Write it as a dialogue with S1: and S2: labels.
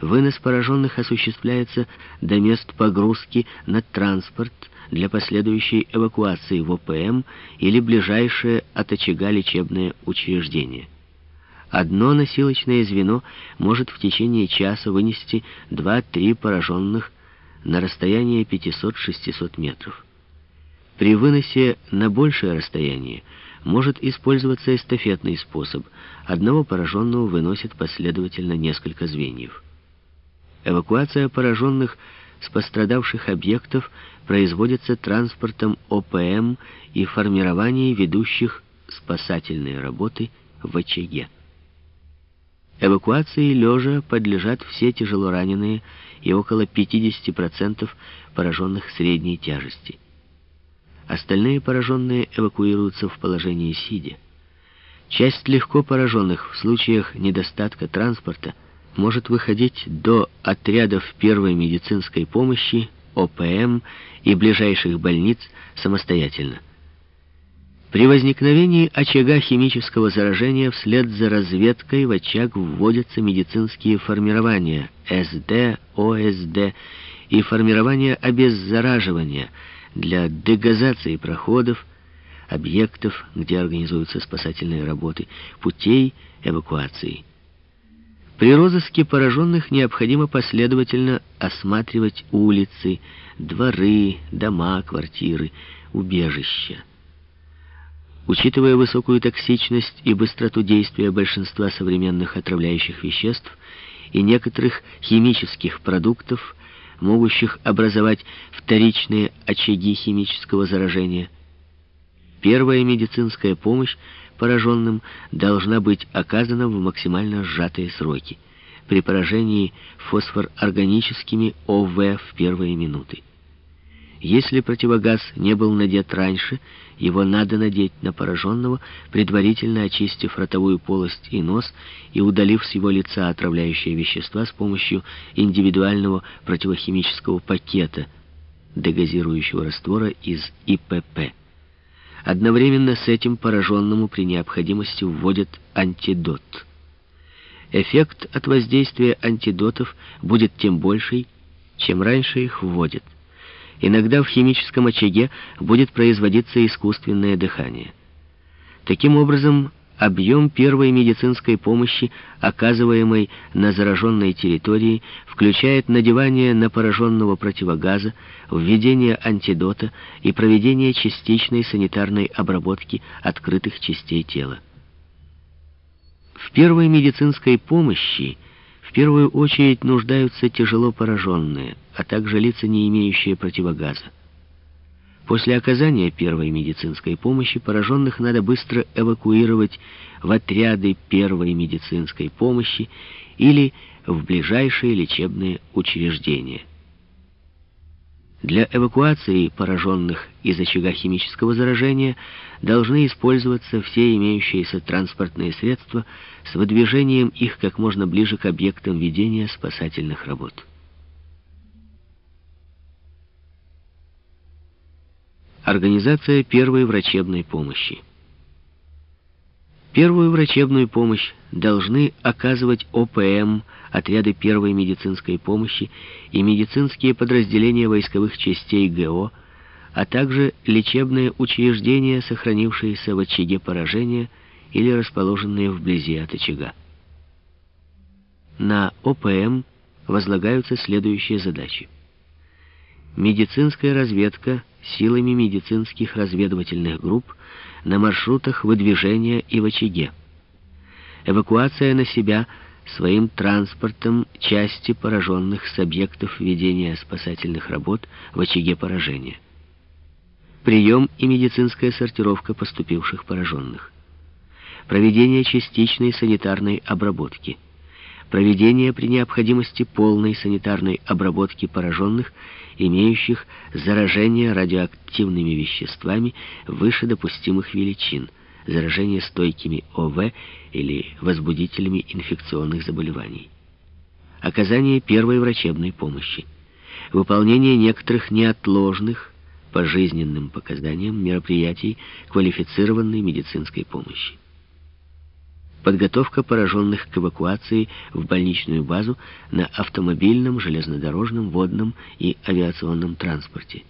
S1: Вынос пораженных осуществляется до мест погрузки на транспорт для последующей эвакуации в ОПМ или ближайшее от очага лечебное учреждение. Одно носилочное звено может в течение часа вынести 2-3 пораженных на расстояние 500-600 метров. При выносе на большее расстояние может использоваться эстафетный способ. Одного пораженного выносит последовательно несколько звеньев. Эвакуация пораженных с пострадавших объектов производится транспортом ОПМ и формированием ведущих спасательные работы в очаге. Эвакуации лежа подлежат все тяжелораненые и около 50% пораженных средней тяжести. Остальные пораженные эвакуируются в положении сидя. Часть легко пораженных в случаях недостатка транспорта может выходить до отрядов первой медицинской помощи, ОПМ и ближайших больниц самостоятельно. При возникновении очага химического заражения вслед за разведкой в очаг вводятся медицинские формирования СД, ОСД и формирования обеззараживания – для дегазации проходов, объектов, где организуются спасательные работы, путей эвакуации. При розыске пораженных необходимо последовательно осматривать улицы, дворы, дома, квартиры, убежища. Учитывая высокую токсичность и быстроту действия большинства современных отравляющих веществ и некоторых химических продуктов, могущих образовать вторичные очаги химического заражения. Первая медицинская помощь пораженным должна быть оказана в максимально сжатые сроки при поражении фосфорорганическими ОВ в первые минуты. Если противогаз не был надет раньше, его надо надеть на пораженного, предварительно очистив ротовую полость и нос и удалив с его лица отравляющие вещества с помощью индивидуального противохимического пакета, дегазирующего раствора из ИПП. Одновременно с этим пораженному при необходимости вводят антидот. Эффект от воздействия антидотов будет тем больший, чем раньше их вводят. Иногда в химическом очаге будет производиться искусственное дыхание. Таким образом, объем первой медицинской помощи, оказываемой на зараженной территории, включает надевание на пораженного противогаза, введение антидота и проведение частичной санитарной обработки открытых частей тела. В первой медицинской помощи в первую очередь нуждаются тяжело пораженные, а также лица, не имеющие противогаза. После оказания первой медицинской помощи пораженных надо быстро эвакуировать в отряды первой медицинской помощи или в ближайшие лечебные учреждения. Для эвакуации пораженных из очага химического заражения должны использоваться все имеющиеся транспортные средства с выдвижением их как можно ближе к объектам ведения спасательных работ. Организация первой врачебной помощи. Первую врачебную помощь должны оказывать ОПМ, отряды первой медицинской помощи и медицинские подразделения войсковых частей ГО, а также лечебные учреждения, сохранившиеся в очаге поражения или расположенные вблизи от очага. На ОПМ возлагаются следующие задачи. Медицинская разведка силами медицинских разведывательных групп на маршрутах выдвижения и в очаге. Эвакуация на себя своим транспортом части пораженных с объектов ведения спасательных работ в очаге поражения. Прием и медицинская сортировка поступивших пораженных. Проведение частичной санитарной обработки. Проведение при необходимости полной санитарной обработки пораженных имеющих заражение радиоактивными веществами выше допустимых величин, заражение стойкими ОВ или возбудителями инфекционных заболеваний. Оказание первой врачебной помощи. Выполнение некоторых неотложных по жизненным показаниям мероприятий квалифицированной медицинской помощи. Подготовка пораженных к эвакуации в больничную базу на автомобильном, железнодорожном, водном и авиационном транспорте.